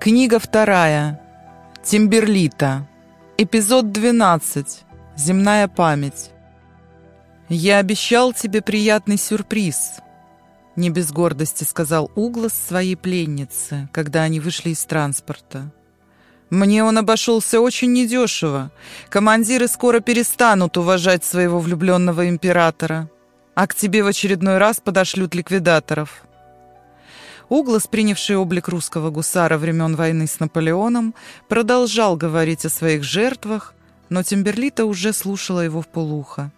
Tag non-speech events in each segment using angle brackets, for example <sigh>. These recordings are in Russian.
Книга вторая. Тимберлита. Эпизод 12. Земная память. «Я обещал тебе приятный сюрприз», — не без гордости сказал Углас своей пленнице, когда они вышли из транспорта. «Мне он обошелся очень недешево. Командиры скоро перестанут уважать своего влюбленного императора, а к тебе в очередной раз подошлют ликвидаторов». Углас, принявший облик русского гусара времен войны с Наполеоном, продолжал говорить о своих жертвах, но Тимберлита уже слушала его в полухо.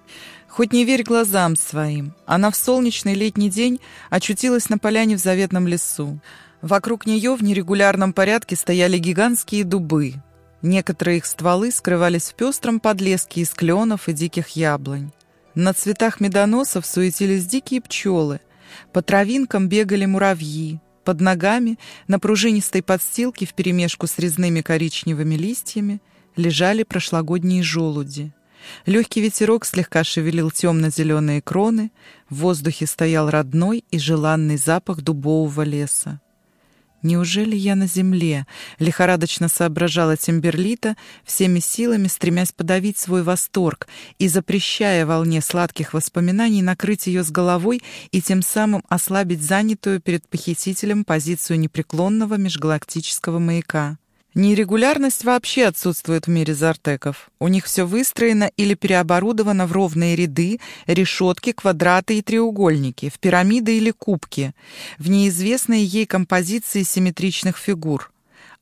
Хоть не верь глазам своим, она в солнечный летний день очутилась на поляне в заветном лесу. Вокруг нее в нерегулярном порядке стояли гигантские дубы. Некоторые их стволы скрывались в пестром подлеске из кленов и диких яблонь. На цветах медоносов суетились дикие пчелы, по травинкам бегали муравьи. Под ногами, на пружинистой подстилке вперемешку с резными коричневыми листьями, лежали прошлогодние желуди. Легкий ветерок слегка шевелил темно-зеленые кроны, в воздухе стоял родной и желанный запах дубового леса. «Неужели я на земле?» — лихорадочно соображала Тимберлита, всеми силами стремясь подавить свой восторг и запрещая волне сладких воспоминаний накрыть ее с головой и тем самым ослабить занятую перед похитителем позицию непреклонного межгалактического маяка. Нерегулярность вообще отсутствует в мире зартеков. У них все выстроено или переоборудовано в ровные ряды, решетки, квадраты и треугольники, в пирамиды или кубки, в неизвестные ей композиции симметричных фигур.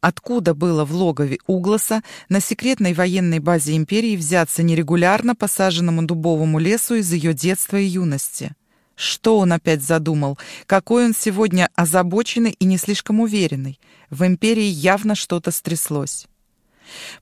Откуда было в логове Угласа на секретной военной базе империи взяться нерегулярно посаженному дубовому лесу из ее детства и юности? Что он опять задумал? Какой он сегодня озабоченный и не слишком уверенный? В империи явно что-то стряслось.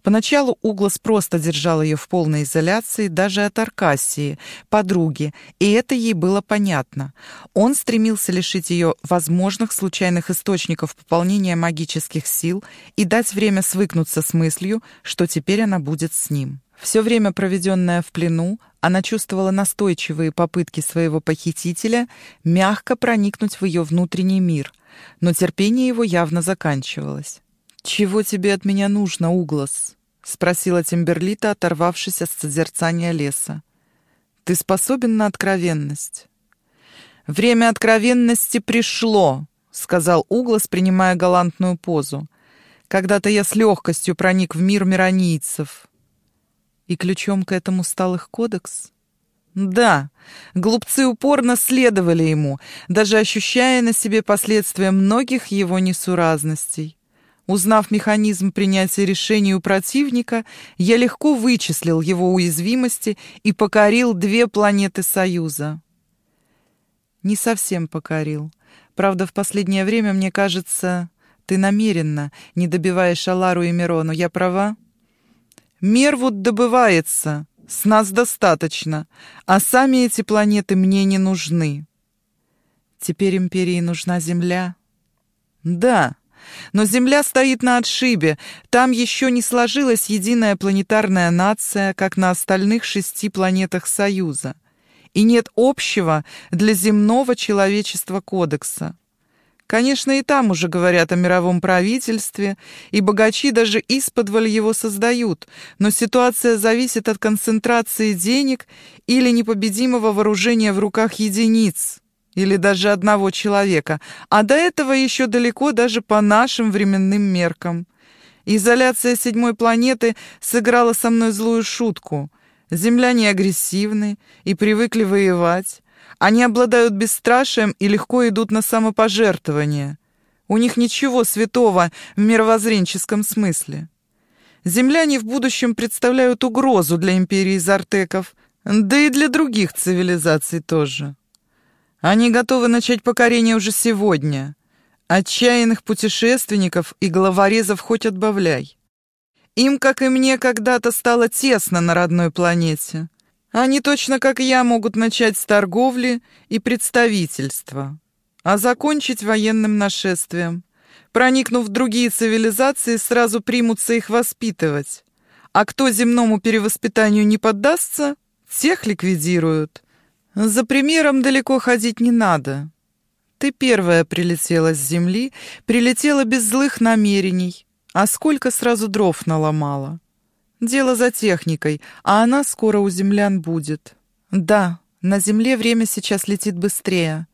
Поначалу Углас просто держал ее в полной изоляции даже от Аркасии, подруги, и это ей было понятно. Он стремился лишить ее возможных случайных источников пополнения магических сил и дать время свыкнуться с мыслью, что теперь она будет с ним. Все время, проведенное в плену, она чувствовала настойчивые попытки своего похитителя мягко проникнуть в ее внутренний мир, но терпение его явно заканчивалось. «Чего тебе от меня нужно, Углас?» — спросила Тимберлита, оторвавшись от созерцания леса. «Ты способен на откровенность?» «Время откровенности пришло», — сказал Углас, принимая галантную позу. «Когда-то я с легкостью проник в мир миронийцев. И ключом к этому стал их кодекс? Да, глупцы упорно следовали ему, даже ощущая на себе последствия многих его несуразностей. Узнав механизм принятия решений у противника, я легко вычислил его уязвимости и покорил две планеты Союза. Не совсем покорил. Правда, в последнее время, мне кажется, ты намеренно не добиваешь Алару и Мирону. Я права? Мервуд добывается, с нас достаточно, а сами эти планеты мне не нужны. Теперь империи нужна Земля? Да, но Земля стоит на отшибе, там еще не сложилась единая планетарная нация, как на остальных шести планетах Союза, и нет общего для земного человечества кодекса. Конечно, и там уже говорят о мировом правительстве, и богачи даже исподволь его создают, но ситуация зависит от концентрации денег или непобедимого вооружения в руках единиц, или даже одного человека, а до этого еще далеко даже по нашим временным меркам. Изоляция седьмой планеты сыграла со мной злую шутку. Земляне агрессивны и привыкли воевать. Они обладают бесстрашием и легко идут на самопожертвование. У них ничего святого в мировоззренческом смысле. Земляне в будущем представляют угрозу для империи Зартеков, да и для других цивилизаций тоже. Они готовы начать покорение уже сегодня. Отчаянных путешественников и головорезов хоть отбавляй. Им, как и мне, когда-то стало тесно на родной планете. Они точно как я могут начать с торговли и представительства, а закончить военным нашествием. Проникнув в другие цивилизации, сразу примутся их воспитывать. А кто земному перевоспитанию не поддастся, тех ликвидируют. За примером далеко ходить не надо. Ты первая прилетела с земли, прилетела без злых намерений. А сколько сразу дров наломала? Дело за техникой, а она скоро у землян будет. Да, на земле время сейчас летит быстрее,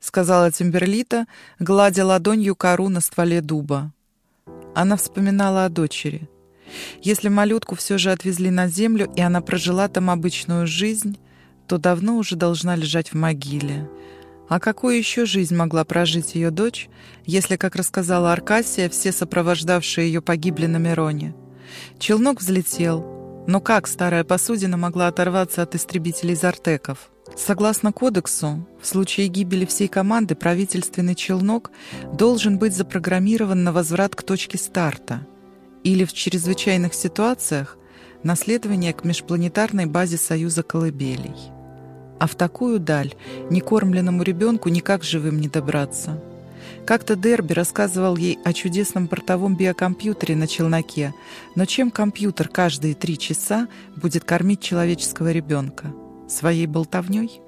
сказала Тимберлита, гладя ладонью кору на стволе дуба. Она вспоминала о дочери. Если малютку все же отвезли на землю, и она прожила там обычную жизнь, то давно уже должна лежать в могиле. А какую еще жизнь могла прожить ее дочь, если, как рассказала Аркасия, все сопровождавшие ее погибли на Мироне? Челнок взлетел, но как старая посудина могла оторваться от истребителей Зартеков? Согласно кодексу, в случае гибели всей команды правительственный челнок должен быть запрограммирован на возврат к точке старта или в чрезвычайных ситуациях наследование к межпланетарной базе Союза колыбелей. А в такую даль некормленному ребенку никак живым не добраться. Как-то Дерби рассказывал ей о чудесном портовом биокомпьютере на челноке, но чем компьютер каждые три часа будет кормить человеческого ребенка? Своей болтовней?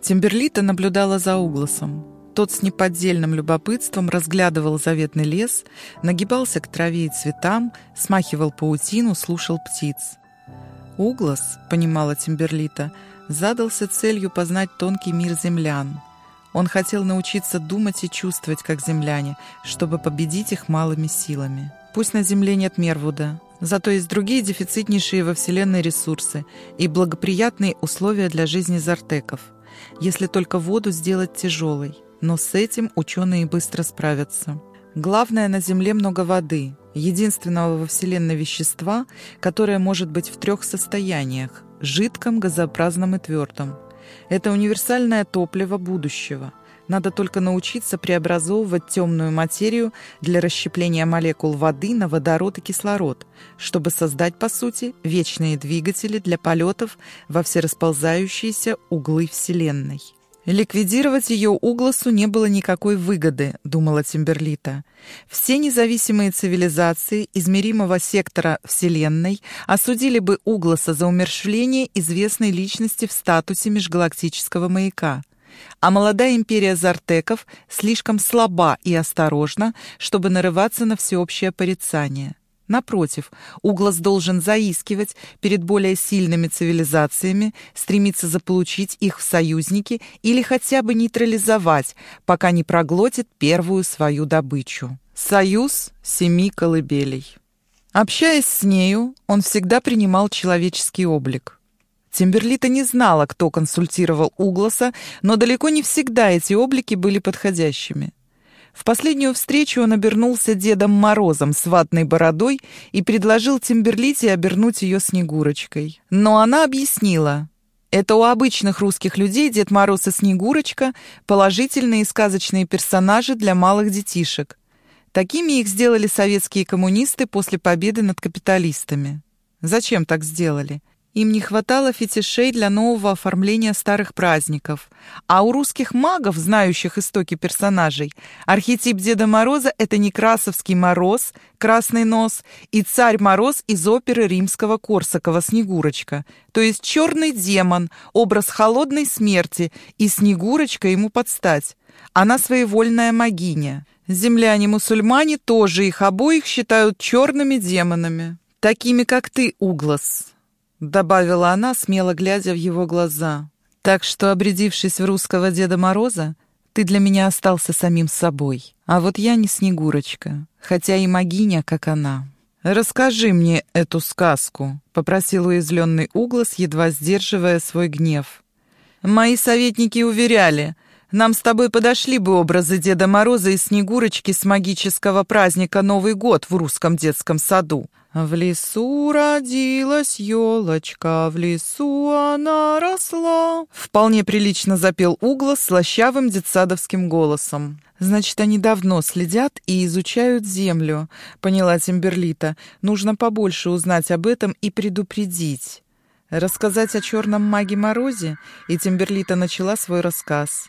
Тимберлита наблюдала за Угласом. Тот с неподдельным любопытством разглядывал заветный лес, нагибался к траве и цветам, смахивал паутину, слушал птиц. Углас, понимала Тимберлита, задался целью познать тонкий мир землян. Он хотел научиться думать и чувствовать, как земляне, чтобы победить их малыми силами. Пусть на Земле нет Мервуда, зато есть другие дефицитнейшие во Вселенной ресурсы и благоприятные условия для жизни зартеков, если только воду сделать тяжелой. Но с этим ученые быстро справятся. Главное, на Земле много воды, единственного во Вселенной вещества, которое может быть в трех состояниях – жидком, газообразном и твердом. Это универсальное топливо будущего. Надо только научиться преобразовывать темную материю для расщепления молекул воды на водород и кислород, чтобы создать, по сути, вечные двигатели для полетов во все расползающиеся углы Вселенной. Ликвидировать ее Угласу не было никакой выгоды, думала Тимберлита. Все независимые цивилизации измеримого сектора Вселенной осудили бы Угласа за умерщвление известной личности в статусе межгалактического маяка. А молодая империя Зартеков слишком слаба и осторожна, чтобы нарываться на всеобщее порицание. Напротив, Углас должен заискивать перед более сильными цивилизациями, стремиться заполучить их в союзники или хотя бы нейтрализовать, пока не проглотит первую свою добычу. Союз семи колыбелей. Общаясь с нею, он всегда принимал человеческий облик. Тимберлита не знала, кто консультировал Угласа, но далеко не всегда эти облики были подходящими. В последнюю встречу он обернулся Дедом Морозом с ватной бородой и предложил Тимберлите обернуть ее Снегурочкой. Но она объяснила. Это у обычных русских людей Дед Мороз и Снегурочка – положительные сказочные персонажи для малых детишек. Такими их сделали советские коммунисты после победы над капиталистами. Зачем так сделали? Им не хватало фетишей для нового оформления старых праздников. А у русских магов, знающих истоки персонажей, архетип Деда Мороза — это Некрасовский Мороз, Красный Нос, и Царь Мороз из оперы римского Корсакова «Снегурочка», то есть черный демон, образ холодной смерти, и Снегурочка ему подстать. Она своевольная магиня. Земляне-мусульмане тоже их обоих считают черными демонами. Такими, как ты, Углас. — добавила она, смело глядя в его глаза. «Так что, обрядившись в русского Деда Мороза, ты для меня остался самим собой. А вот я не Снегурочка, хотя и могиня, как она». «Расскажи мне эту сказку», — попросил уязвленный Углас, едва сдерживая свой гнев. «Мои советники уверяли, нам с тобой подошли бы образы Деда Мороза и Снегурочки с магического праздника Новый год в русском детском саду. В лесу родилась елочка, в лесу она росла. Вполне прилично запел Угла слащавым детсадовским голосом. Значит, они давно следят и изучают землю, поняла Тимберлита. Нужно побольше узнать об этом и предупредить. Рассказать о черном маге Морозе, и Тимберлита начала свой рассказ.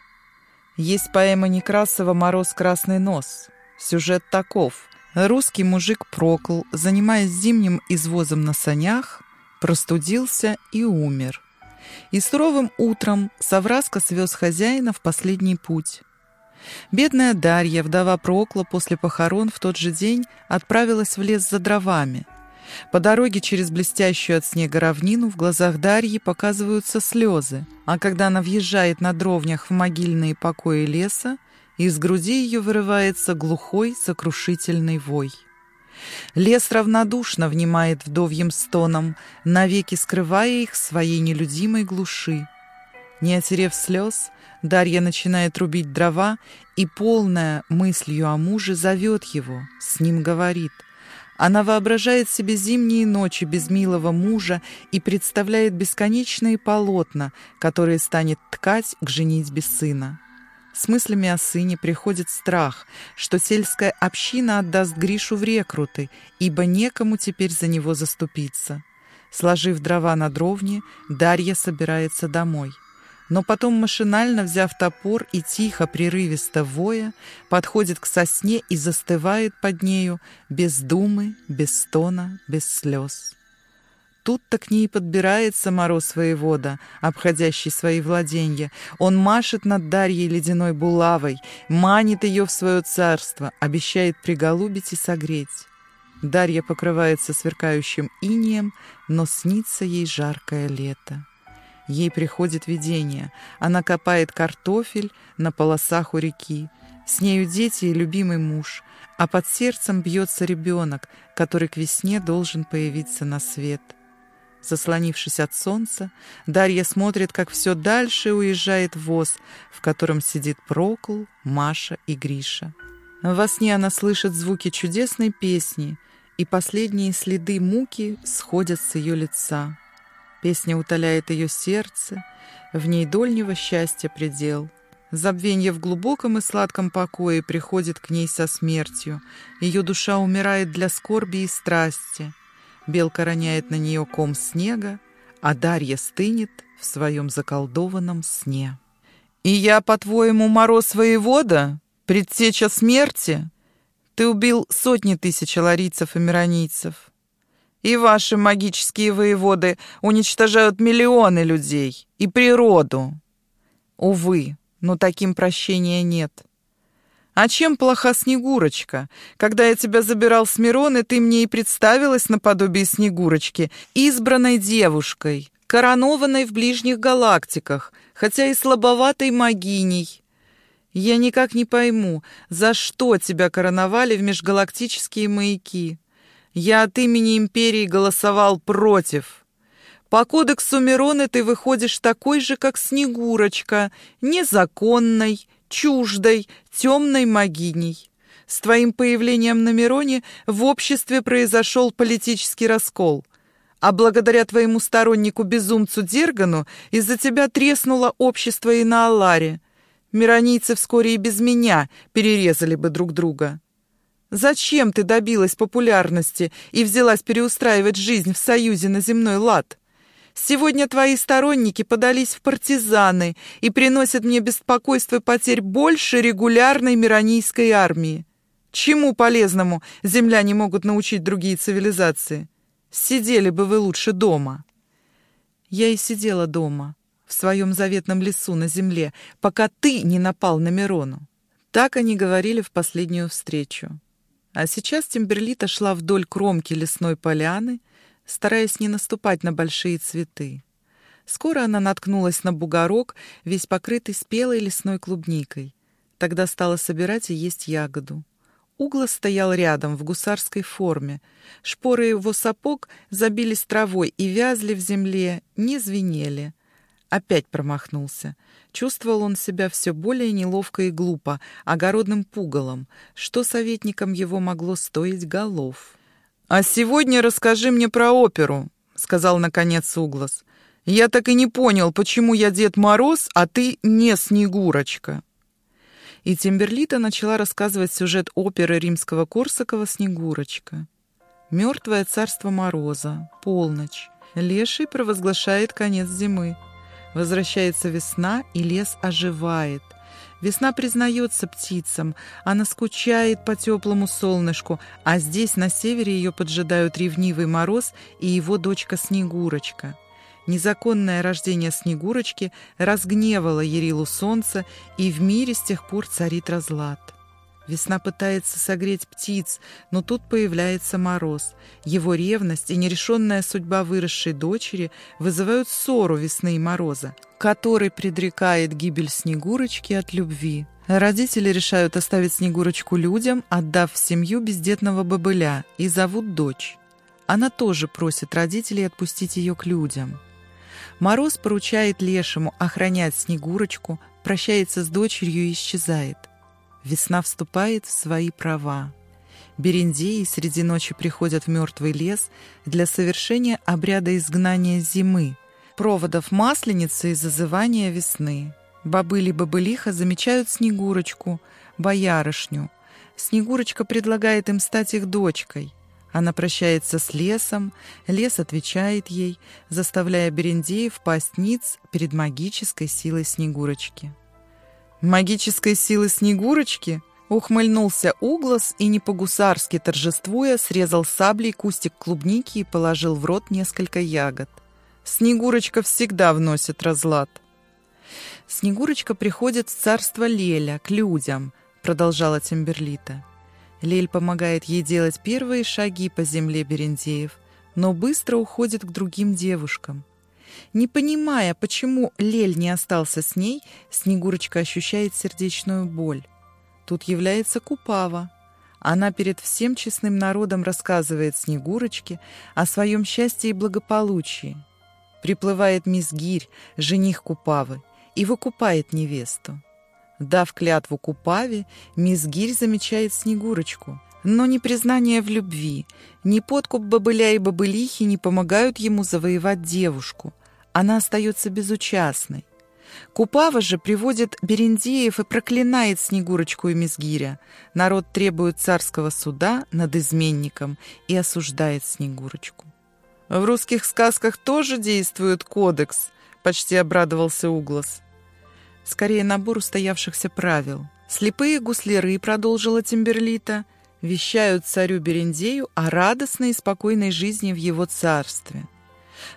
Есть поэма Некрасова «Мороз красный нос». Сюжет таков — Русский мужик прокл, занимаясь зимним извозом на санях, простудился и умер. И суровым утром Савраска свез хозяина в последний путь. Бедная Дарья, вдова Прокла, после похорон в тот же день отправилась в лес за дровами. По дороге через блестящую от снега равнину в глазах Дарьи показываются слезы, а когда она въезжает на дровнях в могильные покои леса, из груди ее вырывается глухой сокрушительный вой. Лес равнодушно внимает вдовьим стоном, навеки скрывая их в своей нелюдимой глуши. Не отерев слез, Дарья начинает рубить дрова и, полная мыслью о муже, зовет его, с ним говорит. Она воображает себе зимние ночи без милого мужа и представляет бесконечные полотна, которые станет ткать к женитьбе сына. С мыслями о сыне приходит страх, что сельская община отдаст Гришу в рекруты, ибо некому теперь за него заступиться. Сложив дрова на дровне, Дарья собирается домой. Но потом, машинально взяв топор и тихо, прерывисто воя, подходит к сосне и застывает под нею, без думы, без стона, без слез. Тут-то к ней подбирается мороз воевода, обходящий свои владенья. Он машет над Дарьей ледяной булавой, манит ее в свое царство, обещает приголубить и согреть. Дарья покрывается сверкающим инием, но снится ей жаркое лето. Ей приходит видение. Она копает картофель на полосах у реки. С нею дети и любимый муж, а под сердцем бьется ребенок, который к весне должен появиться на свет — Заслонившись от солнца, Дарья смотрит, как все дальше уезжает воз, в котором сидит Прокл, Маша и Гриша. Во сне она слышит звуки чудесной песни, и последние следы муки сходят с ее лица. Песня утоляет ее сердце, в ней дольнего счастья предел. Забвенье в глубоком и сладком покое приходит к ней со смертью. Ее душа умирает для скорби и страсти — Белка роняет на нее ком снега, а Дарья стынет в своем заколдованном сне. «И я, по-твоему, мороз воевода? Предтеча смерти? Ты убил сотни тысяч ларийцев и миронийцев. И ваши магические воеводы уничтожают миллионы людей и природу. Увы, но таким прощения нет. А чем плоха Снегурочка? Когда я тебя забирал с Мироны, ты мне и представилась наподобие Снегурочки, избранной девушкой, коронованной в ближних галактиках, хотя и слабоватой магиней. Я никак не пойму, за что тебя короновали в межгалактические маяки. Я от имени Империи голосовал против. По кодексу Мироны ты выходишь такой же, как Снегурочка, незаконной, чуждой, темной могиней. С твоим появлением на Мироне в обществе произошел политический раскол. А благодаря твоему стороннику-безумцу Дергану из-за тебя треснуло общество и на Алларе. Миронийцы вскоре и без меня перерезали бы друг друга. Зачем ты добилась популярности и взялась переустраивать жизнь в Союзе на земной лад? Сегодня твои сторонники подались в партизаны и приносят мне беспокойство и потерь больше регулярной миронийской армии. Чему полезному земляне могут научить другие цивилизации? Сидели бы вы лучше дома. Я и сидела дома, в своем заветном лесу на земле, пока ты не напал на Мирону. Так они говорили в последнюю встречу. А сейчас Тимберлита шла вдоль кромки лесной поляны, стараясь не наступать на большие цветы. Скоро она наткнулась на бугорок, весь покрытый спелой лесной клубникой. Тогда стала собирать и есть ягоду. Угла стоял рядом, в гусарской форме. Шпоры его сапог забились травой и вязли в земле, не звенели. Опять промахнулся. Чувствовал он себя все более неловко и глупо, огородным пугалом, что советникам его могло стоить голов. «А сегодня расскажи мне про оперу», — сказал наконец Углас. «Я так и не понял, почему я Дед Мороз, а ты не Снегурочка». И Тимберлита начала рассказывать сюжет оперы римского Корсакова «Снегурочка». Мертвое царство Мороза, полночь. Леший провозглашает конец зимы. Возвращается весна, и лес оживает — Весна признается птицам, она скучает по теплому солнышку, а здесь, на севере, ее поджидают ревнивый мороз и его дочка Снегурочка. Незаконное рождение Снегурочки разгневало Ярилу солнца, и в мире с тех пор царит разлад. Весна пытается согреть птиц, но тут появляется мороз. Его ревность и нерешенная судьба выросшей дочери вызывают ссору весны и мороза, который предрекает гибель Снегурочки от любви. Родители решают оставить Снегурочку людям, отдав в семью бездетного бобыля, и зовут дочь. Она тоже просит родителей отпустить ее к людям. Мороз поручает Лешему охранять Снегурочку, прощается с дочерью и исчезает. Весна вступает в свои права. Берендеи среди ночи приходят в мертвый лес для совершения обряда изгнания зимы, проводов масленицы и зазывания весны. Бобыли-бобылиха замечают Снегурочку, боярышню. Снегурочка предлагает им стать их дочкой. Она прощается с лесом, лес отвечает ей, заставляя Берендеев пасть ниц перед магической силой Снегурочки. «Магической силы Снегурочки?» Ухмыльнулся Углас и, не по-гусарски торжествуя, срезал саблей кустик клубники и положил в рот несколько ягод. Снегурочка всегда вносит разлад. Снегурочка приходит в царство Леля, к людям, продолжала Тимберлита. Лель помогает ей делать первые шаги по земле Берендеев, но быстро уходит к другим девушкам. Не понимая, почему Лель не остался с ней, Снегурочка ощущает сердечную боль. Тут является Купава. Она перед всем честным народом рассказывает Снегурочке о своем счастье и благополучии. Приплывает мисс Гирь, жених Купавы, и выкупает невесту. Дав клятву Купаве, мисс Гирь замечает Снегурочку. Но ни признание в любви, ни подкуп бобыля и бобылихи не помогают ему завоевать девушку. Она остается безучастной. Купава же приводит Берендеев и проклинает Снегурочку и Мизгиря. Народ требует царского суда над изменником и осуждает Снегурочку. «В русских сказках тоже действует кодекс», — почти обрадовался Углас скорее набор устоявшихся правил. Слепые гусляры, продолжила Тимберлита, вещают царю Берендею о радостной и спокойной жизни в его царстве.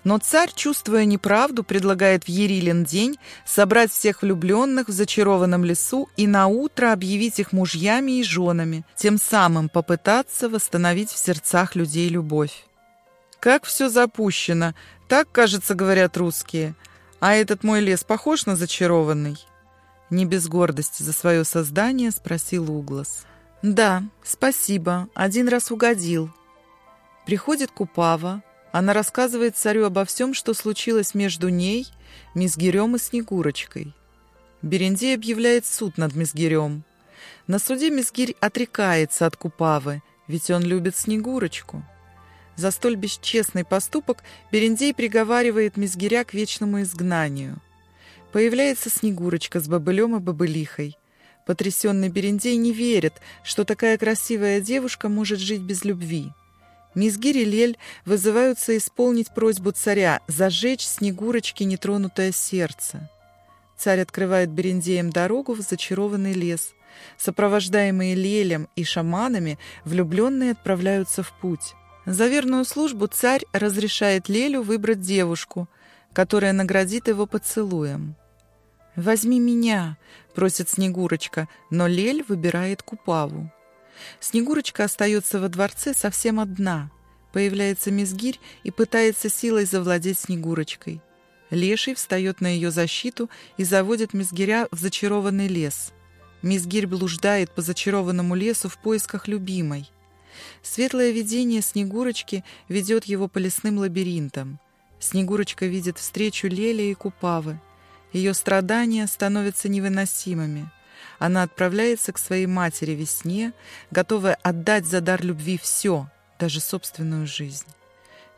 Но царь, чувствуя неправду, предлагает в Ерилин день собрать всех влюбленных в зачарованном лесу и на утро объявить их мужьями и женами, тем самым попытаться восстановить в сердцах людей любовь. Как все запущено, так, кажется, говорят русские – «А этот мой лес похож на зачарованный?» Не без гордости за свое создание спросил Углас. «Да, спасибо, один раз угодил». Приходит Купава, она рассказывает царю обо всем, что случилось между ней, Мизгирем и Снегурочкой. Берендей объявляет суд над Мизгирем. На суде Мизгирь отрекается от Купавы, ведь он любит Снегурочку. За столь бесчестный поступок Берендей приговаривает Мизгиря к вечному изгнанию. Появляется Снегурочка с бобылем и бобылихой. Потрясенный Берендей не верит, что такая красивая девушка может жить без любви. Мизгирь и Лель вызываются исполнить просьбу царя зажечь Снегурочке нетронутое сердце. Царь открывает Берендеем дорогу в зачарованный лес. Сопровождаемые Лелем и шаманами, влюбленные отправляются в путь. За верную службу царь разрешает Лелю выбрать девушку, которая наградит его поцелуем. «Возьми меня», — просит Снегурочка, но Лель выбирает Купаву. Снегурочка остается во дворце совсем одна. Появляется Мизгирь и пытается силой завладеть Снегурочкой. Леший встает на ее защиту и заводит Мизгиря в зачарованный лес. Мизгирь блуждает по зачарованному лесу в поисках любимой. Светлое видение Снегурочки ведет его по лесным лабиринтам. Снегурочка видит встречу Лели и Купавы. Ее страдания становятся невыносимыми. Она отправляется к своей матери весне, готовая отдать за дар любви все, даже собственную жизнь.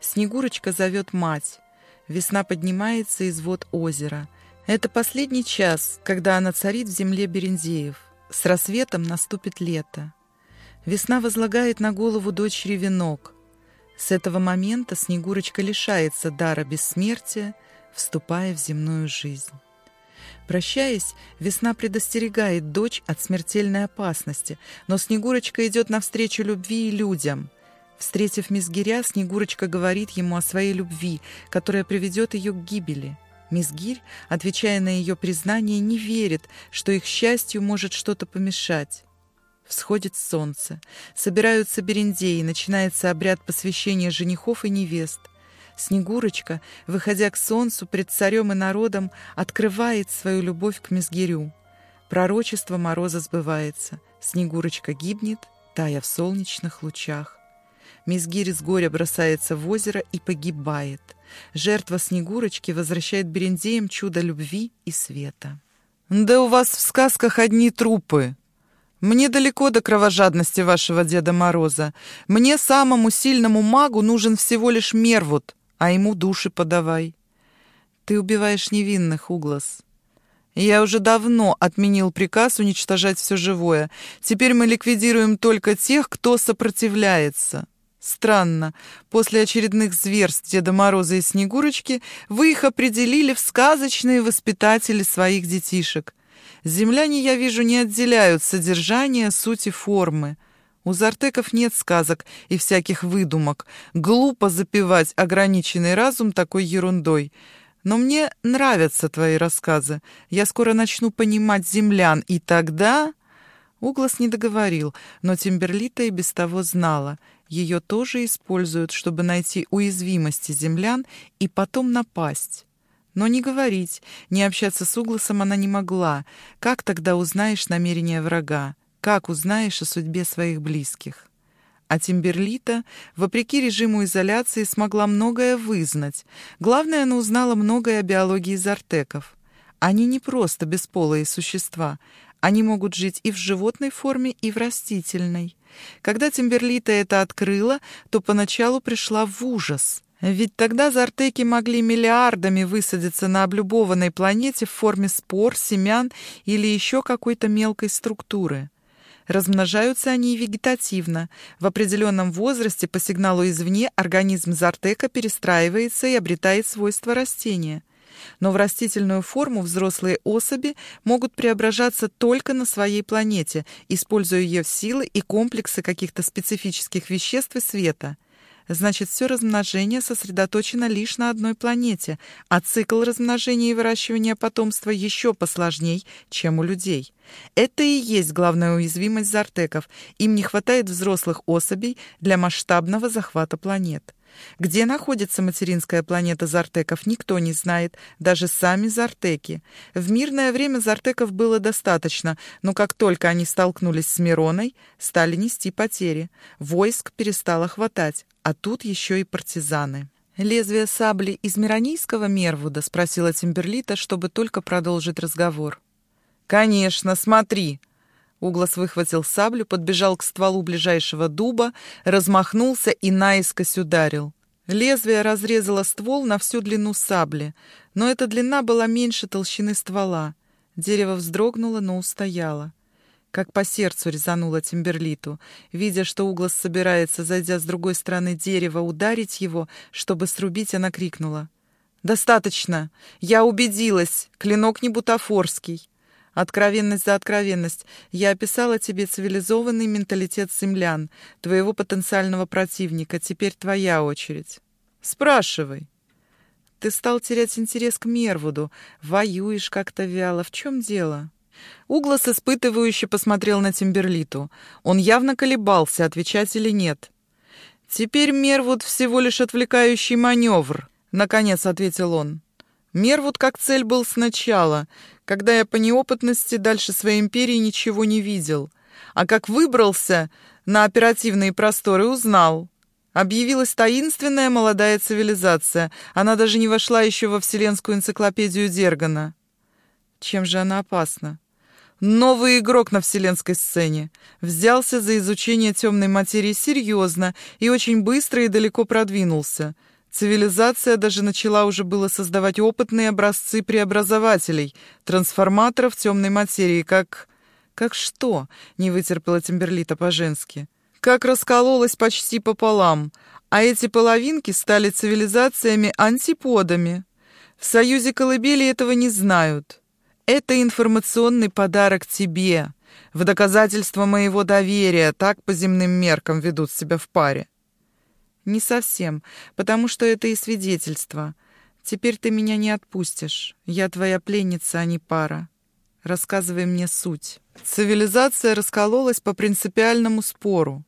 Снегурочка зовет мать. Весна поднимается из вод озера. Это последний час, когда она царит в земле Берензеев. С рассветом наступит лето. Весна возлагает на голову дочери венок. С этого момента Снегурочка лишается дара бессмертия, вступая в земную жизнь. Прощаясь, Весна предостерегает дочь от смертельной опасности, но Снегурочка идет навстречу любви и людям. Встретив Мизгиря, Снегурочка говорит ему о своей любви, которая приведет ее к гибели. Мизгирь, отвечая на ее признание, не верит, что их счастью может что-то помешать. Всходит солнце, собираются берендеи, начинается обряд посвящения женихов и невест. Снегурочка, выходя к солнцу пред царем и народом, открывает свою любовь к Мизгирю. Пророчество Мороза сбывается. Снегурочка гибнет, тая в солнечных лучах. Мизгирь с горя бросается в озеро и погибает. Жертва Снегурочки возвращает Берендеям чудо любви и света. «Да у вас в сказках одни трупы. Мне далеко до кровожадности вашего Деда Мороза. Мне, самому сильному магу, нужен всего лишь Мервуд, а ему души подавай. Ты убиваешь невинных, Углас. Я уже давно отменил приказ уничтожать все живое. Теперь мы ликвидируем только тех, кто сопротивляется. Странно, после очередных зверств Деда Мороза и Снегурочки вы их определили в сказочные воспитатели своих детишек. Земляне, я вижу, не отделяют содержание, сути формы. У зартеков нет сказок и всяких выдумок. Глупо запивать ограниченный разум такой ерундой. Но мне нравятся твои рассказы. Я скоро начну понимать землян, и тогда... Углас не договорил, но Тимберлита и без того знала — ее тоже используют, чтобы найти уязвимости землян и потом напасть. Но не говорить, не общаться с Угласом она не могла. Как тогда узнаешь намерения врага? Как узнаешь о судьбе своих близких? А Тимберлита, вопреки режиму изоляции, смогла многое вызнать. Главное, она узнала многое о биологии зартеков. Они не просто бесполые существа. Они могут жить и в животной форме, и в растительной. Когда Тимберлита это открыла, то поначалу пришла в ужас. Ведь тогда зартеки могли миллиардами высадиться на облюбованной планете в форме спор, семян или еще какой-то мелкой структуры. Размножаются они вегетативно. В определенном возрасте по сигналу извне организм зартека перестраивается и обретает свойства растения но в растительную форму взрослые особи могут преображаться только на своей планете, используя ее силы и комплексы каких-то специфических веществ и света. Значит, все размножение сосредоточено лишь на одной планете, а цикл размножения и выращивания потомства еще посложней, чем у людей. Это и есть главная уязвимость зартеков. Им не хватает взрослых особей для масштабного захвата планет. Где находится материнская планета Зартеков, никто не знает, даже сами Зартеки. В мирное время Зартеков было достаточно, но как только они столкнулись с Мироной, стали нести потери. Войск перестало хватать, а тут еще и партизаны. «Лезвие сабли из Миронийского Мервуда?» — спросила Тимберлита, чтобы только продолжить разговор. «Конечно, смотри!» Углас выхватил саблю, подбежал к стволу ближайшего дуба, размахнулся и наискось ударил. Лезвие разрезало ствол на всю длину сабли, но эта длина была меньше толщины ствола. Дерево вздрогнуло, но устояло. Как по сердцу резануло Тимберлиту. Видя, что Углас собирается, зайдя с другой стороны дерева, ударить его, чтобы срубить, она крикнула. «Достаточно! Я убедилась! Клинок не бутафорский!» Откровенность за откровенность. Я описала тебе цивилизованный менталитет землян, твоего потенциального противника. Теперь твоя очередь. Спрашивай. Ты стал терять интерес к Мервуду. Воюешь как-то вяло. В чем дело? Углас испытывающе посмотрел на Тимберлиту. Он явно колебался, отвечать или нет. «Теперь Мервуд всего лишь отвлекающий маневр», — наконец ответил он. Мервуд как цель был сначала, когда я по неопытности дальше своей империи ничего не видел. А как выбрался на оперативные просторы, узнал. Объявилась таинственная молодая цивилизация. Она даже не вошла еще во вселенскую энциклопедию Дергана. Чем же она опасна? Новый игрок на вселенской сцене. Взялся за изучение темной материи серьезно и очень быстро и далеко продвинулся — Цивилизация даже начала уже было создавать опытные образцы преобразователей, трансформаторов темной материи, как... Как что? Не вытерпела Тимберлита по-женски. Как раскололась почти пополам, а эти половинки стали цивилизациями-антиподами. В Союзе Колыбели этого не знают. Это информационный подарок тебе. В доказательство моего доверия так по земным меркам ведут себя в паре. Не совсем, потому что это и свидетельство. Теперь ты меня не отпустишь. Я твоя пленница, а не пара. Рассказывай мне суть. Цивилизация раскололась по принципиальному спору.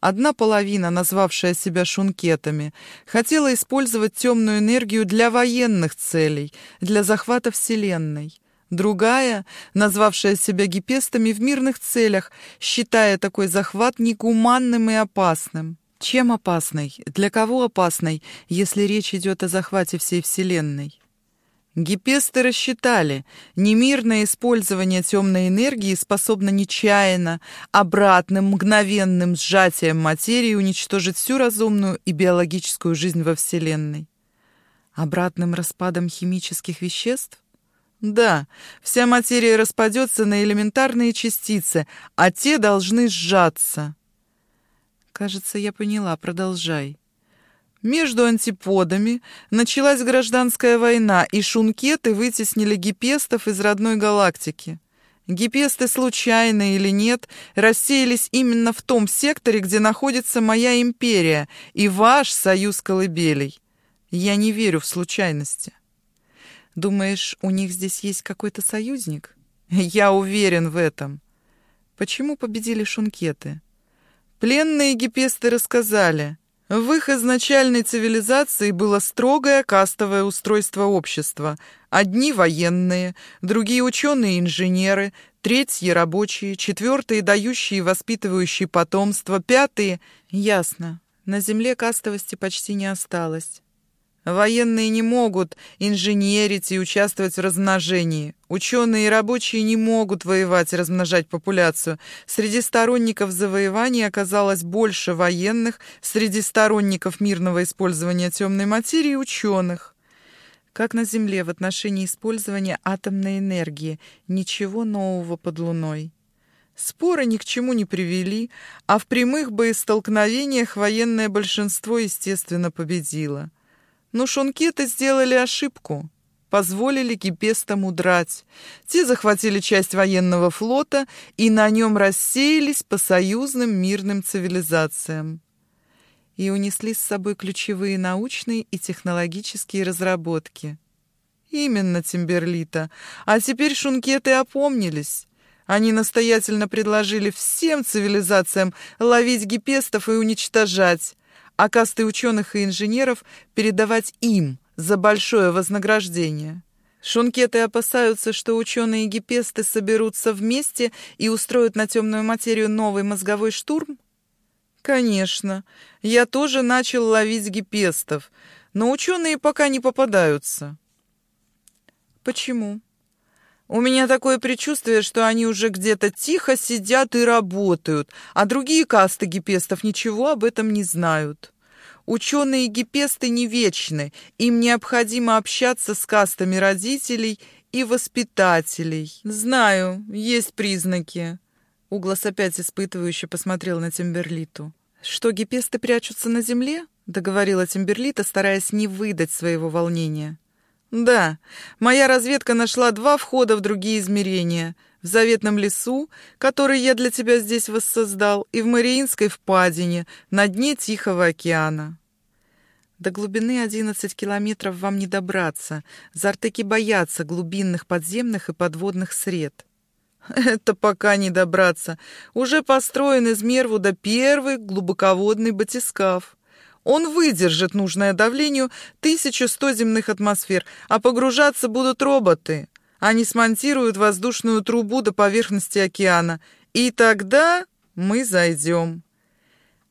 Одна половина, назвавшая себя шункетами, хотела использовать темную энергию для военных целей, для захвата Вселенной. Другая, назвавшая себя гипестами в мирных целях, считая такой захват негуманным и опасным. Чем опасный? Для кого опасный, если речь идет о захвате всей Вселенной? Гипесты рассчитали, немирное использование темной энергии способно нечаянно, обратным, мгновенным сжатием материи уничтожить всю разумную и биологическую жизнь во Вселенной. Обратным распадом химических веществ? Да, вся материя распадется на элементарные частицы, а те должны сжаться. Кажется, я поняла, продолжай. Между антиподами началась гражданская война, и шункеты вытеснили гипестов из родной галактики. Гипесты, случайно или нет, рассеялись именно в том секторе, где находится моя империя и ваш союз колыбелей. Я не верю в случайности. Думаешь, у них здесь есть какой-то союзник? Я уверен в этом. Почему победили шункеты? Пленные гипесты рассказали — в их изначальной цивилизации было строгое кастовое устройство общества. Одни военные, другие ученые и инженеры, третьи рабочие, четвертые дающие и воспитывающие потомство, пятые... Ясно. На земле кастовости почти не осталось. Военные не могут инженерить и участвовать в размножении. Ученые и рабочие не могут воевать и размножать популяцию. Среди сторонников завоевания оказалось больше военных, среди сторонников мирного использования темной материи ученых. Как на Земле в отношении использования атомной энергии. Ничего нового под Луной. Споры ни к чему не привели, а в прямых боестолкновениях военное большинство, естественно, победило. Но шункеты сделали ошибку. Позволили кипестам удрать. Те захватили часть военного флота и на нем рассеялись по союзным мирным цивилизациям. И унесли с собой ключевые научные и технологические разработки. Именно, Тимберлита. А теперь шункеты опомнились. Они настоятельно предложили всем цивилизациям ловить гипестов и уничтожать, а касты ученых и инженеров передавать им за большое вознаграждение. Шункеты опасаются, что ученые гипесты соберутся вместе и устроят на темную материю новый мозговой штурм? Конечно, я тоже начал ловить гипестов, но ученые пока не попадаются. Почему? У меня такое предчувствие, что они уже где-то тихо сидят и работают, а другие касты гипестов ничего об этом не знают. Ученые гипесты не вечны, им необходимо общаться с кастами родителей и воспитателей. Знаю, есть признаки. Углас опять испытывающе посмотрел на Тимберлиту. «Что, гипесты прячутся на земле?» — договорила Тимберлита, стараясь не выдать своего волнения. «Да, моя разведка нашла два входа в другие измерения. В заветном лесу, который я для тебя здесь воссоздал, и в Мариинской впадине, на дне Тихого океана». До глубины 11 километров вам не добраться. Зартеки боятся глубинных подземных и подводных сред. <laughs> Это пока не добраться. Уже построен из Мервуда первый глубоководный батискаф. Он выдержит нужное давлению 1100 земных атмосфер, а погружаться будут роботы. Они смонтируют воздушную трубу до поверхности океана. И тогда мы зайдем.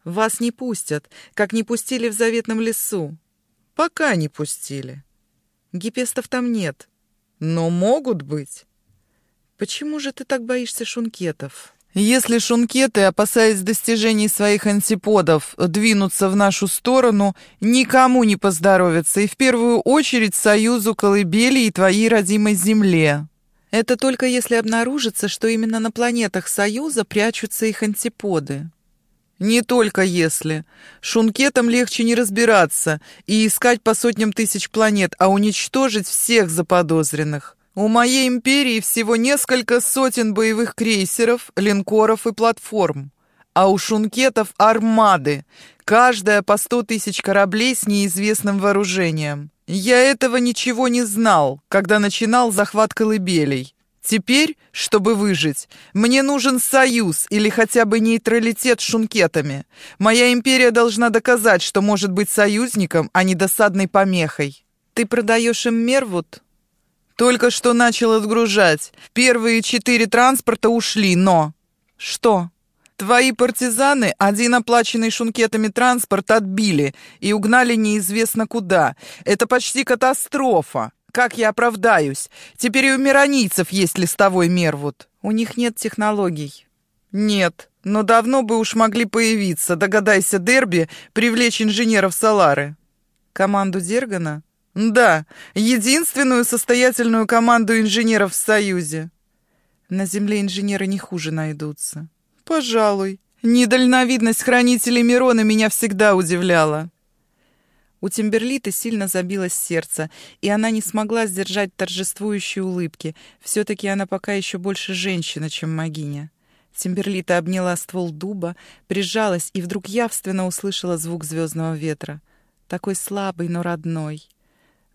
Вас не пустят, как не пустили в заветном лесу. Пока не пустили. Гипестов там нет. Но могут быть. Почему же ты так боишься шункетов? Если шункеты, опасаясь достижений своих антиподов, двинутся в нашу сторону, никому не поздоровится, и в первую очередь союзу колыбели и твоей родимой земле. Это только если обнаружится, что именно на планетах Союза прячутся их антиподы. Не только если. Шункетам легче не разбираться и искать по сотням тысяч планет, а уничтожить всех заподозренных. У моей империи всего несколько сотен боевых крейсеров, линкоров и платформ. а у шункетов армады, каждая по сто тысяч кораблей с неизвестным вооружением. Я этого ничего не знал, когда начинал захват колыбелей. Теперь, чтобы выжить, мне нужен союз или хотя бы нейтралитет с шункетами. Моя империя должна доказать, что может быть союзником, а не досадной помехой. Ты продаешь им Мервуд? Только что начал отгружать. Первые четыре транспорта ушли, но... Что? Твои партизаны один оплаченный шункетами транспорт отбили и угнали неизвестно куда. Это почти катастрофа. Как я оправдаюсь? Теперь и у миронийцев есть листовой Мервуд. У них нет технологий. Нет, но давно бы уж могли появиться. Догадайся, Дерби привлечь инженеров Салары. Команду Дергана? Да, единственную состоятельную команду инженеров в Союзе. На Земле инженеры не хуже найдутся. Пожалуй. Недальновидность хранителей Мирона меня всегда удивляла. У Тимберлиты сильно забилось сердце, и она не смогла сдержать торжествующей улыбки. Все-таки она пока еще больше женщина, чем могиня. Тимберлита обняла ствол дуба, прижалась и вдруг явственно услышала звук звездного ветра. Такой слабый, но родной.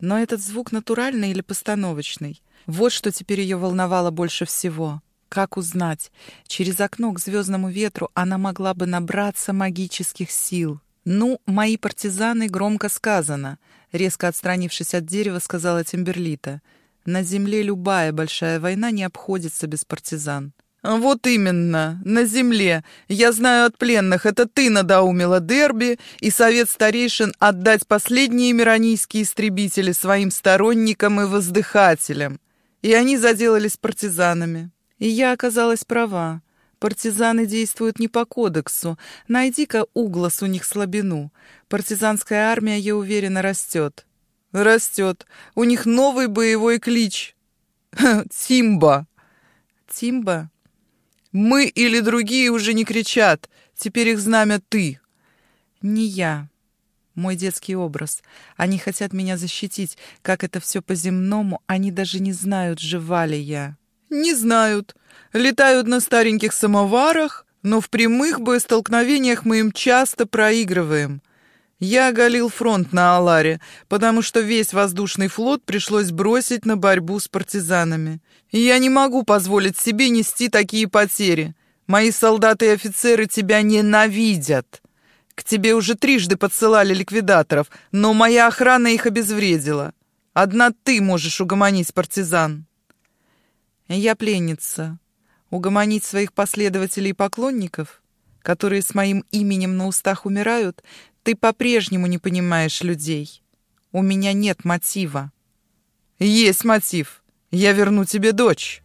Но этот звук натуральный или постановочный? Вот что теперь ее волновало больше всего. Как узнать? Через окно к звездному ветру она могла бы набраться магических сил. «Ну, мои партизаны, громко сказано», — резко отстранившись от дерева, сказала Тимберлита. «На земле любая большая война не обходится без партизан». «Вот именно, на земле. Я знаю от пленных, это ты надоумила Дерби и совет старейшин отдать последние миронийские истребители своим сторонникам и воздыхателям. И они заделались партизанами. И я оказалась права. Партизаны действуют не по кодексу. Найди-ка углас у них слабину. Партизанская армия, я уверена, растет. Растет. У них новый боевой клич. <laughs> Тимба. Тимба? Мы или другие уже не кричат. Теперь их знамя ты. Не я. Мой детский образ. Они хотят меня защитить. Как это все по-земному, они даже не знают, жива ли я. Не знают. Летают на стареньких самоварах, но в прямых боестолкновениях мы им часто проигрываем. Я оголил фронт на Аларе, потому что весь воздушный флот пришлось бросить на борьбу с партизанами. И я не могу позволить себе нести такие потери. Мои солдаты и офицеры тебя ненавидят. К тебе уже трижды подсылали ликвидаторов, но моя охрана их обезвредила. Одна ты можешь угомонить партизан. Я пленница. Угомонить своих последователей и поклонников, которые с моим именем на устах умирают, ты по-прежнему не понимаешь людей. У меня нет мотива. Есть мотив. Я верну тебе дочь.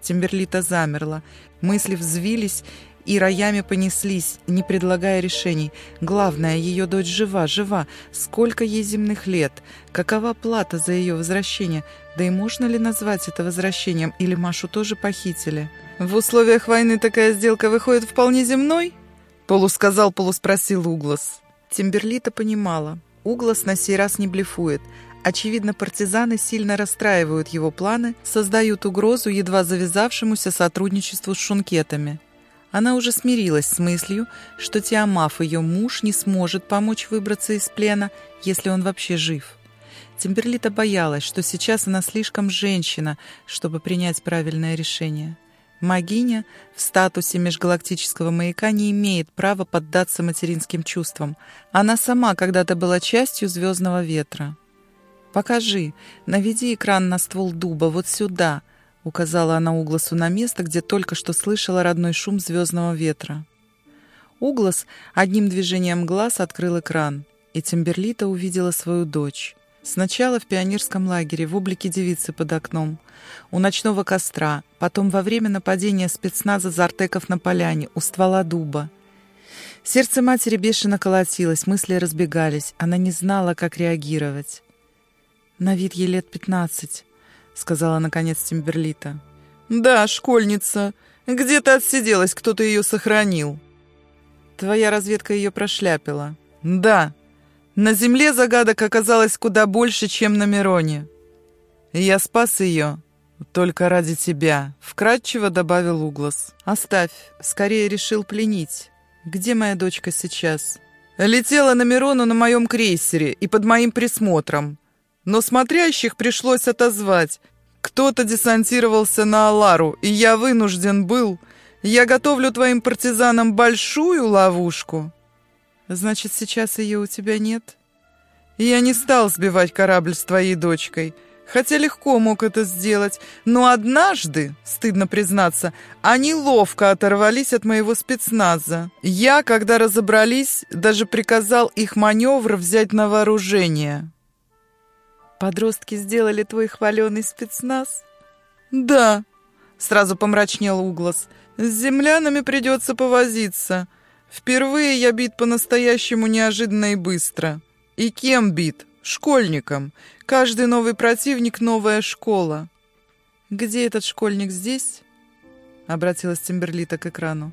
Тимберлита замерла. Мысли взвились и роями понеслись, не предлагая решений. Главное, ее дочь жива, жива. Сколько ей земных лет? Какова плата за ее возвращение? Да и можно ли назвать это возвращением? Или Машу тоже похитили? В условиях войны такая сделка выходит вполне земной? Полусказал, полуспросил Углас. Тимберлита понимала. Углас на сей раз не блефует. Очевидно, партизаны сильно расстраивают его планы, создают угрозу едва завязавшемуся сотрудничеству с шункетами. Она уже смирилась с мыслью, что Тиамаф, ее муж, не сможет помочь выбраться из плена, если он вообще жив. Тимберлита боялась, что сейчас она слишком женщина, чтобы принять правильное решение. Магиня в статусе межгалактического маяка не имеет права поддаться материнским чувствам. Она сама когда-то была частью звездного ветра. «Покажи, наведи экран на ствол дуба, вот сюда», — указала она Угласу на место, где только что слышала родной шум звездного ветра. Углас одним движением глаз открыл экран, и Тимберлита увидела свою дочь. Сначала в пионерском лагере, в облике девицы под окном, у ночного костра, потом во время нападения спецназа Зартеков на поляне, у ствола дуба. Сердце матери бешено колотилось, мысли разбегались, она не знала, как реагировать. На вид ей лет пятнадцать. — сказала наконец Тимберлита. «Да, школьница. Где-то отсиделась, кто-то ее сохранил». «Твоя разведка ее прошляпила». «Да. На земле загадок оказалось куда больше, чем на Мироне. Я спас ее Только ради тебя», — вкратчиво добавил Углас. «Оставь, скорее решил пленить. Где моя дочка сейчас?» «Летела на Мирону на моем крейсере и под моим присмотром. Но смотрящих пришлось отозвать. Кто-то десантировался на Алару, и я вынужден был. Я готовлю твоим партизанам большую ловушку». «Значит, сейчас ее у тебя нет?» «Я не стал сбивать корабль с твоей дочкой» хотя легко мог это сделать, но однажды, стыдно признаться, они ловко оторвались от моего спецназа. Я, когда разобрались, даже приказал их маневр взять на вооружение. «Подростки сделали твой хваленый спецназ?» «Да», — сразу помрачнел Углас. «С землянами придется повозиться. Впервые я бит по-настоящему неожиданно и быстро. И кем бит?» Школьником. Каждый новый противник — новая школа. «Где этот школьник здесь?» — обратилась Тимберлита к экрану.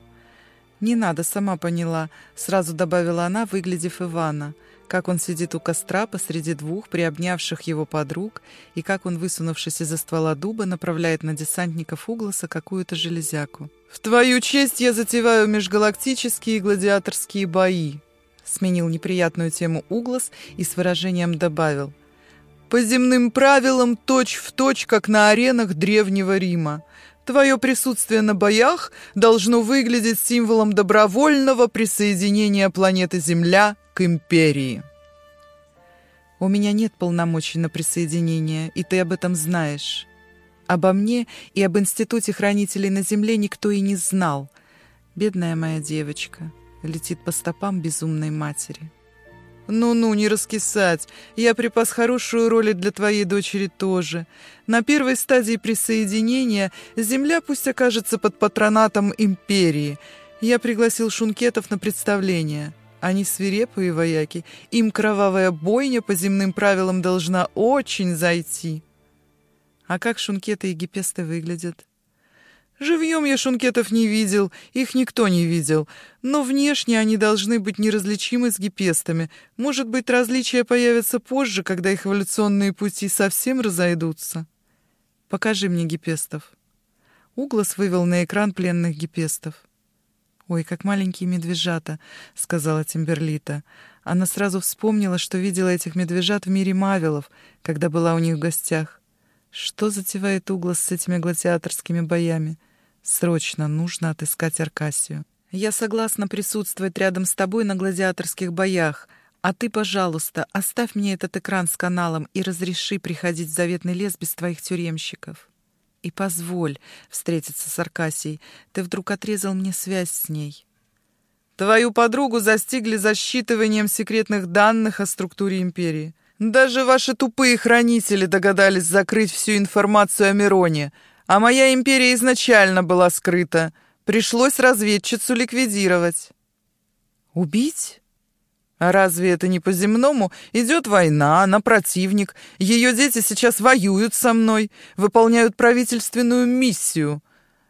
«Не надо, сама поняла», — сразу добавила она, выглядев Ивана, как он сидит у костра посреди двух приобнявших его подруг и как он, высунувшись из-за ствола дуба, направляет на десантников Угласа какую-то железяку. «В твою честь я затеваю межгалактические гладиаторские бои», сменил неприятную тему Углас и с выражением добавил. «По земным правилам точь-в-точь, точь, как на аренах Древнего Рима. Твое присутствие на боях должно выглядеть символом добровольного присоединения планеты Земля Империи». «У меня нет полномочий на присоединение, и ты об этом знаешь. Обо мне и об Институте хранителей на Земле никто и не знал. Бедная моя девочка» летит по стопам безумной матери. «Ну-ну, не раскисать. Я припас хорошую роль для твоей дочери тоже. На первой стадии присоединения земля пусть окажется под патронатом империи. Я пригласил шункетов на представление. Они свирепые вояки. Им кровавая бойня по земным правилам должна очень зайти». «А как шункеты и гипесты выглядят?» Живьем я шункетов не видел, их никто не видел. Но внешне они должны быть неразличимы с гипестами. Может быть, различия появятся позже, когда их эволюционные пути совсем разойдутся. Покажи мне гипестов. Углас вывел на экран пленных гипестов. «Ой, как маленькие медвежата», — сказала Тимберлита. Она сразу вспомнила, что видела этих медвежат в мире Мавилов, когда была у них в гостях. Что затевает Углас с этими гладиаторскими боями? Срочно нужно отыскать Аркасию. Я согласна присутствовать рядом с тобой на гладиаторских боях, а ты, пожалуйста, оставь мне этот экран с каналом и разреши приходить в заветный лес без твоих тюремщиков. И позволь встретиться с Аркасией. Ты вдруг отрезал мне связь с ней. Твою подругу застигли за считыванием секретных данных о структуре империи. Даже ваши тупые хранители догадались закрыть всю информацию о Мироне — а моя империя изначально была скрыта. Пришлось разведчицу ликвидировать. Убить? А разве это не по-земному? Идет война, она противник. Ее дети сейчас воюют со мной, выполняют правительственную миссию,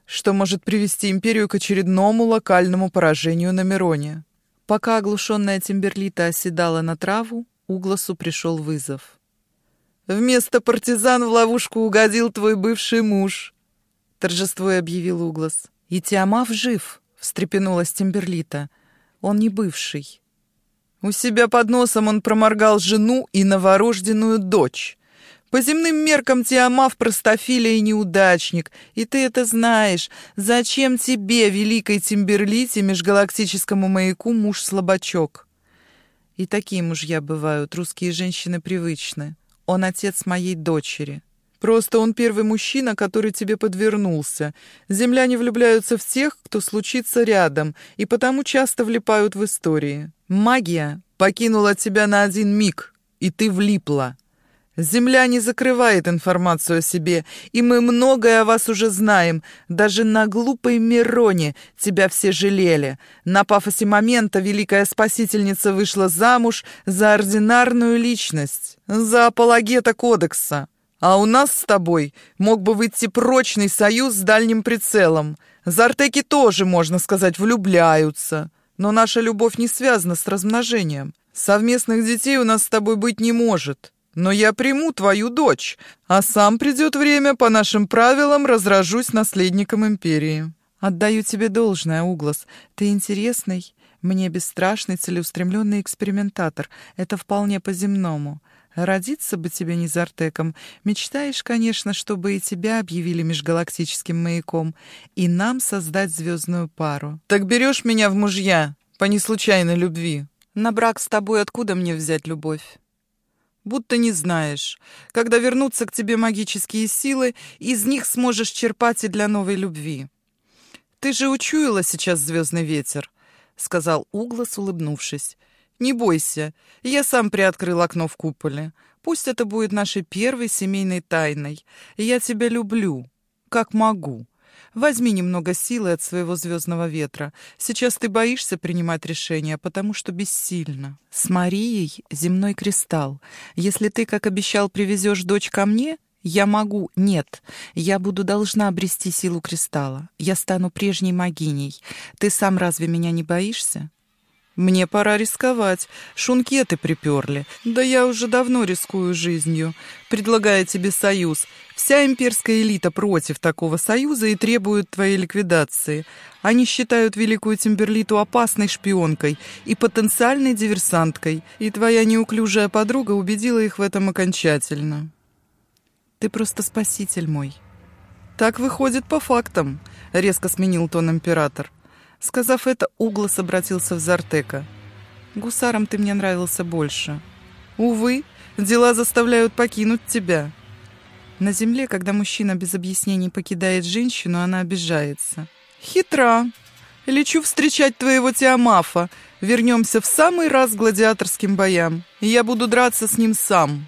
что может привести империю к очередному локальному поражению на Мироне. Пока оглушенная Тимберлита оседала на траву, Угласу пришел вызов. Вместо партизан в ловушку угодил твой бывший муж», — торжествуя объявил Углас. «И Тиамав жив», — встрепенулась Тимберлита. «Он не бывший». «У себя под носом он проморгал жену и новорожденную дочь. По земным меркам Тиамав простофиля и неудачник, и ты это знаешь. Зачем тебе, великой Тимберлите, межгалактическому маяку, муж-слабачок?» И такие мужья бывают, русские женщины привычны. Он отец моей дочери. Просто он первый мужчина, который тебе подвернулся. Земляне влюбляются в тех, кто случится рядом, и потому часто влипают в истории. Магия покинула тебя на один миг, и ты влипла. Земля не закрывает информацию о себе, и мы многое о вас уже знаем. Даже на глупой Мироне тебя все жалели. На пафосе момента великая спасительница вышла замуж за ординарную личность, за апологета кодекса. А у нас с тобой мог бы выйти прочный союз с дальним прицелом. Зартеки тоже, можно сказать, влюбляются. Но наша любовь не связана с размножением. Совместных детей у нас с тобой быть не может. но я приму твою дочь, а сам придет время, по нашим правилам разражусь наследником империи». «Отдаю тебе должное, Углас. Ты интересный, мне бесстрашный, целеустремленный экспериментатор. Это вполне по-земному. Родиться бы тебе не Зартеком. Мечтаешь, конечно, чтобы и тебя объявили межгалактическим маяком, и нам создать звездную пару. Так берешь меня в мужья по неслучайной любви. На брак с тобой откуда мне взять любовь? Будто не знаешь. Когда вернутся к тебе магические силы, из них сможешь черпать и для новой любви. Ты же учуяла сейчас звездный ветер, сказал Углас, улыбнувшись. «Не бойся, я сам приоткрыл окно в куполе. Пусть это будет нашей первой семейной тайной. Я тебя люблю, как могу. Возьми немного силы от своего звездного ветра. Сейчас ты боишься принимать решения, потому что бессильно. С Марией земной кристалл. Если ты, как обещал, привезешь дочь ко мне, я могу, нет, я буду должна обрести силу кристалла. Я стану прежней могиней. Ты сам разве меня не боишься? Мне пора рисковать. Шункеты приперли. Да я уже давно рискую жизнью, предлагая тебе союз. Вся имперская элита против такого союза и требует твоей ликвидации. Они считают Великую Тимберлиту опасной шпионкой и потенциальной диверсанткой, и твоя неуклюжая подруга убедила их в этом окончательно. Ты просто спаситель мой. Так выходит по фактам, резко сменил тон император. Сказав это, Углас обратился в Зартека. «Гусарам ты мне нравился больше. Увы, дела заставляют покинуть тебя». На земле, когда мужчина без объяснений покидает женщину, она обижается. «Хитра. Лечу встречать твоего Тиамафа. Вернемся в самый раз к гладиаторским боям. И я буду драться с ним сам».